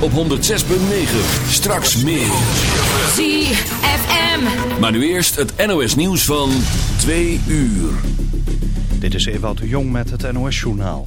op 106.9. Straks meer. ZFM. Maar nu eerst het NOS nieuws van 2 uur. Dit is Ewout de Jong met het NOS-journaal.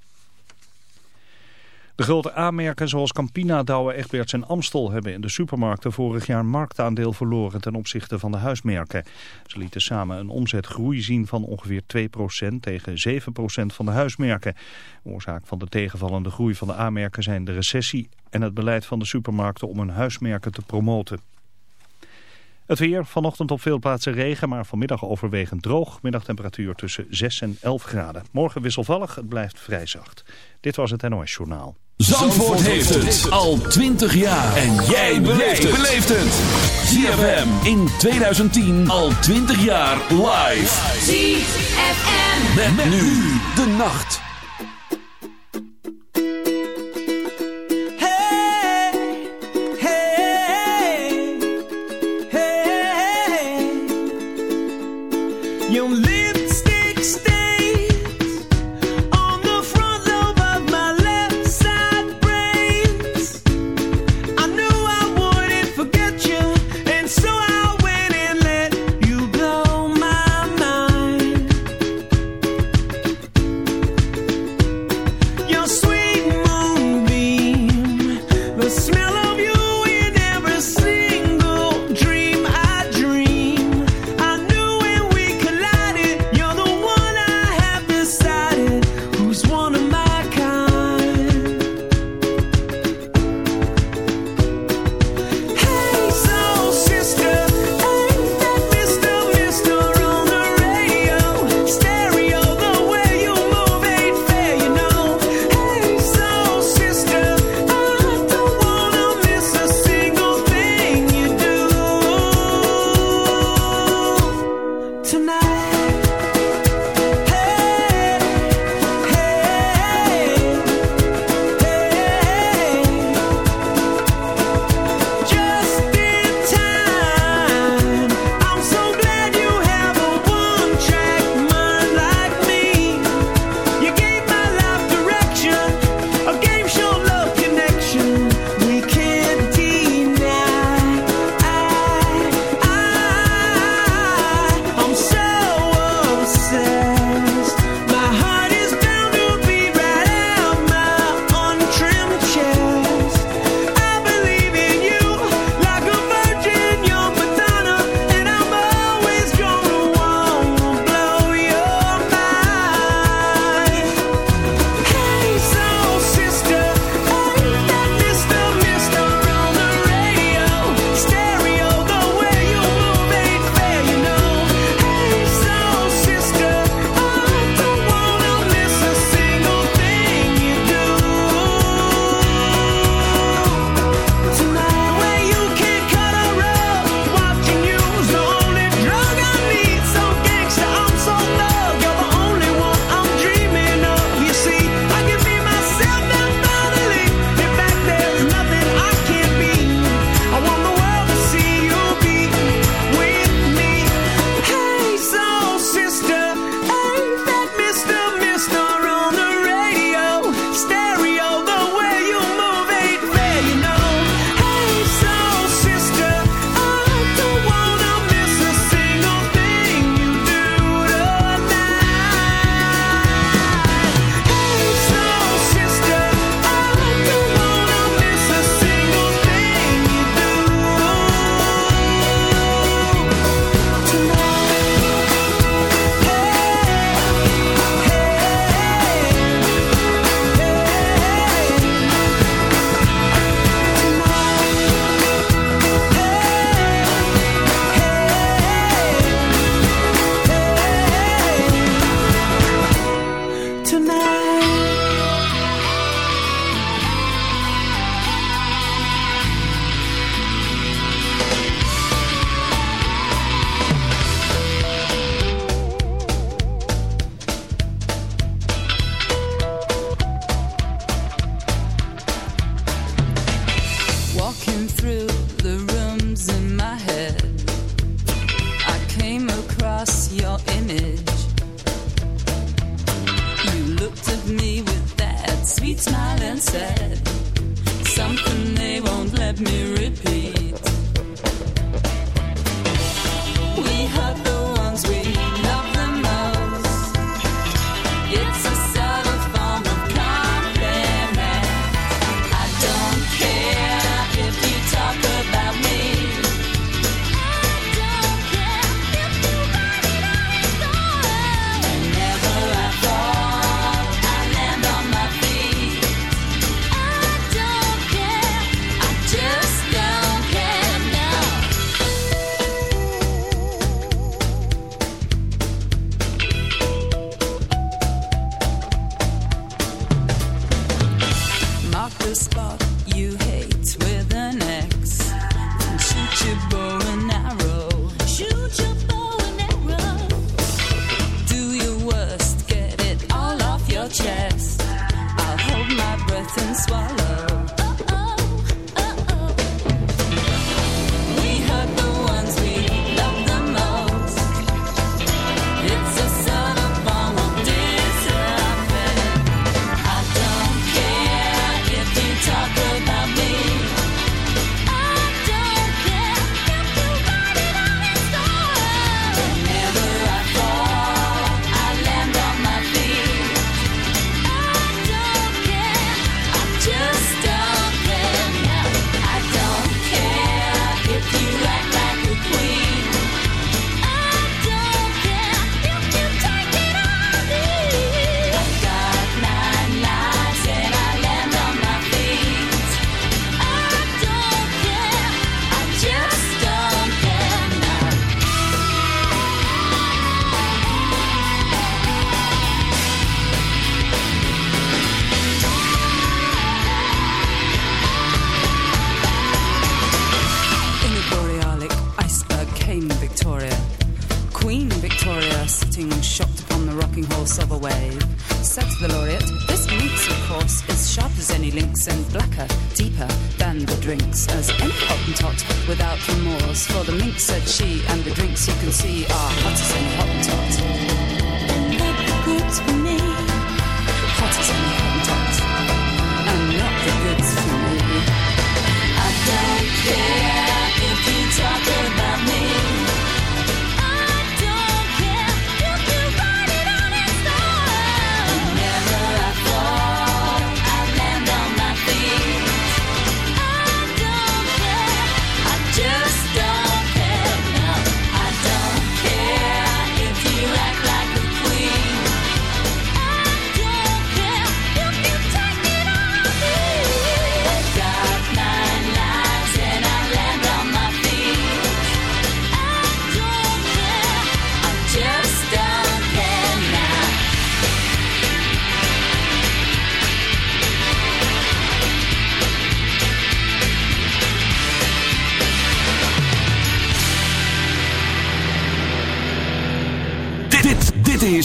De grote aanmerken zoals Campina, Douwe, Egberts en Amstel hebben in de supermarkten vorig jaar marktaandeel verloren ten opzichte van de huismerken. Ze lieten samen een omzetgroei zien van ongeveer 2% tegen 7% van de huismerken. Oorzaak van de tegenvallende groei van de aanmerken zijn de recessie en het beleid van de supermarkten om hun huismerken te promoten. Het weer, vanochtend op veel plaatsen regen, maar vanmiddag overwegend droog. Middagtemperatuur tussen 6 en 11 graden. Morgen wisselvallig, het blijft vrij zacht. Dit was het NOS Journaal. Zandvoort heeft het al 20 jaar. En jij beleeft het. ZFM in 2010 al 20 jaar live. ZFM. Met, nu de nacht.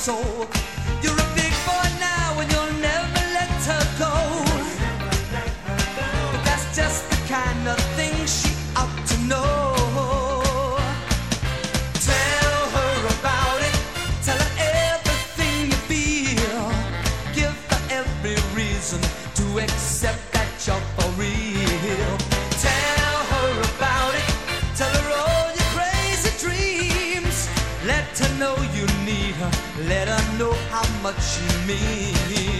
soul. what you mean.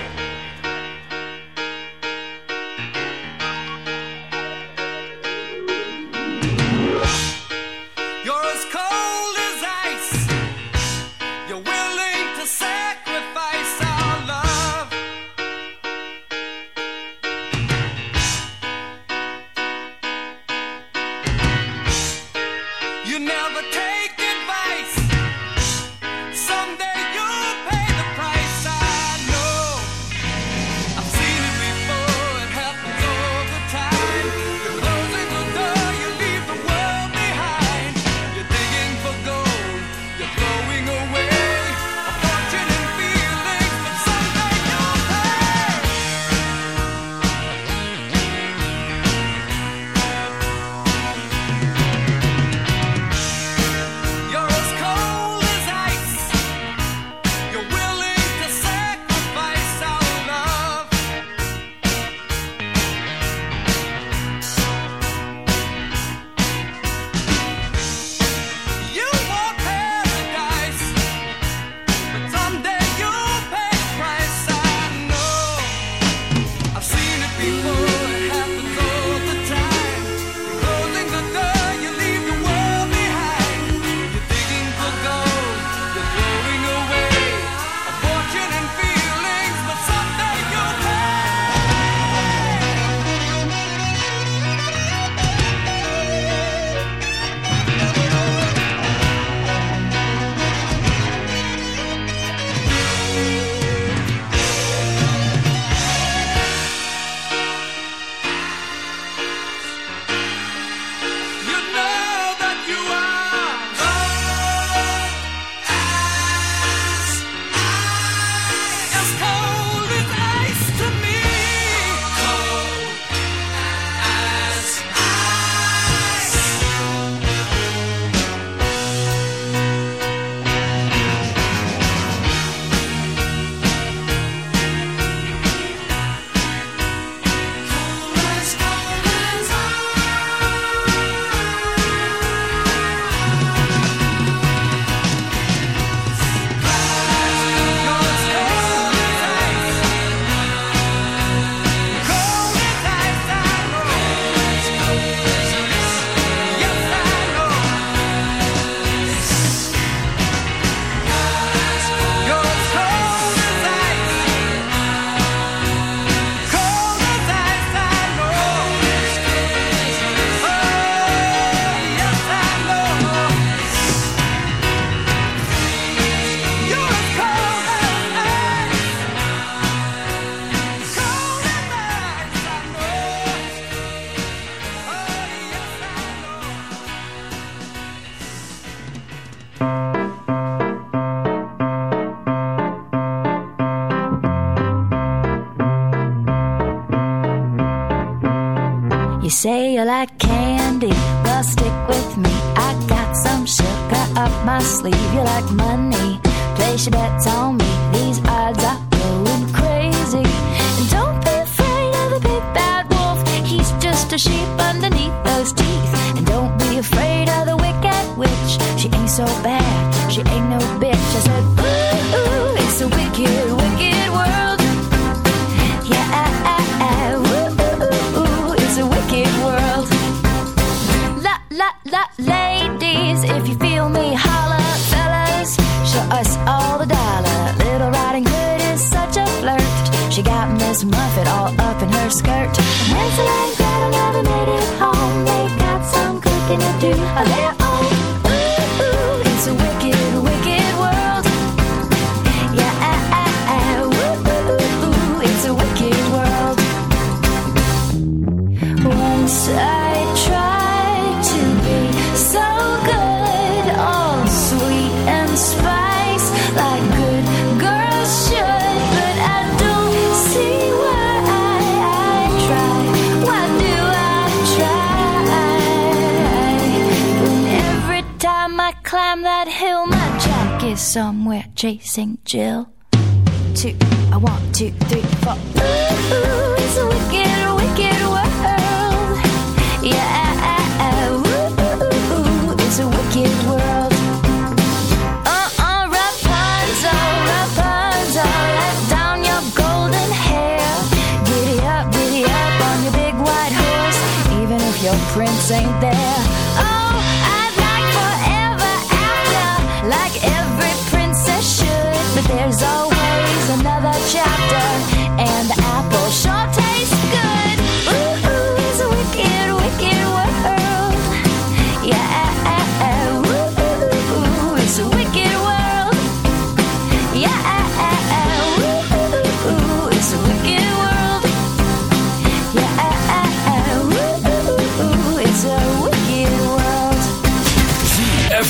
St. Jill.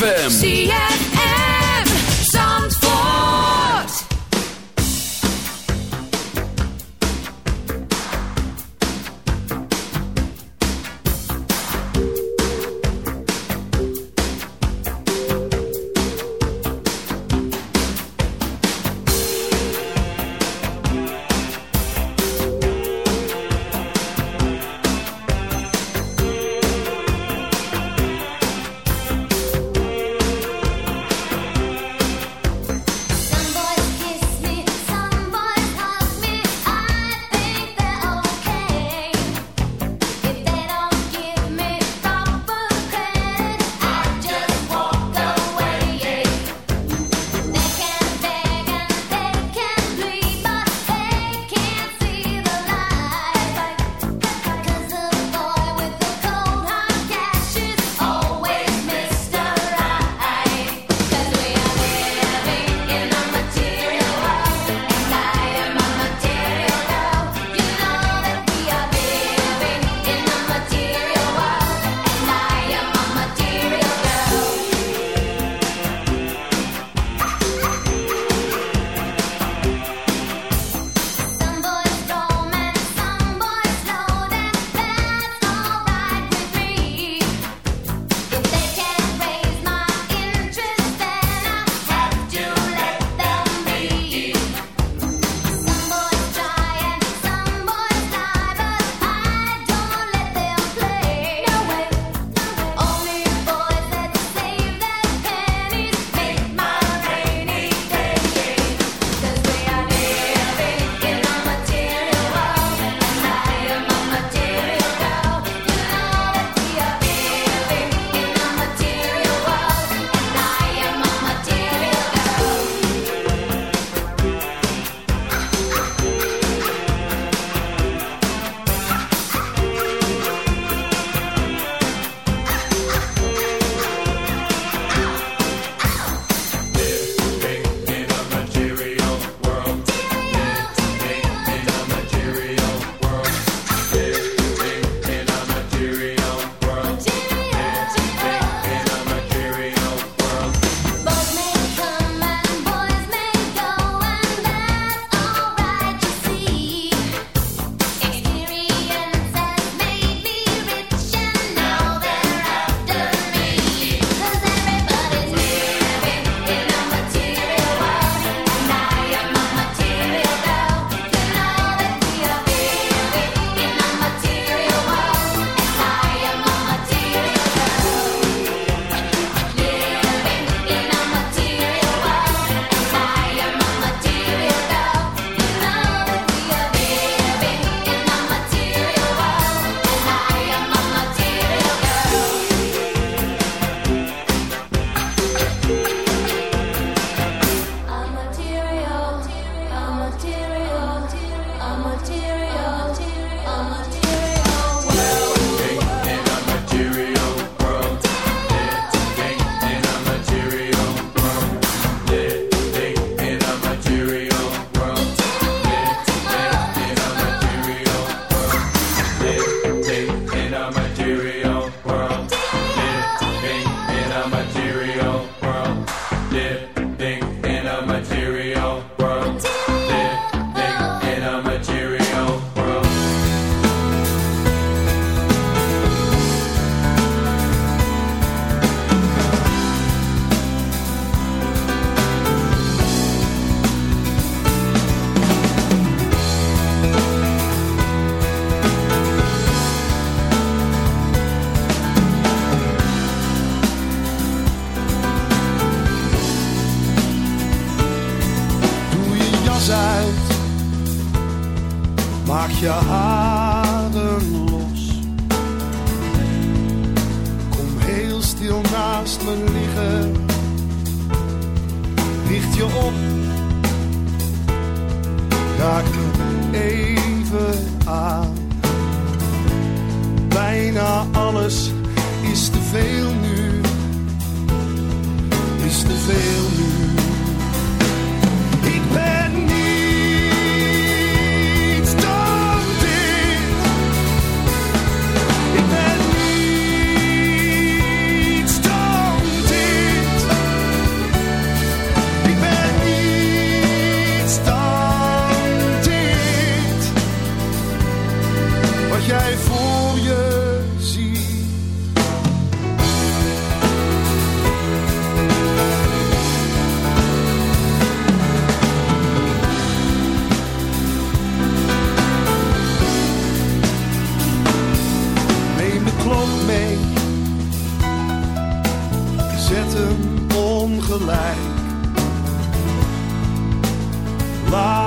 ZFM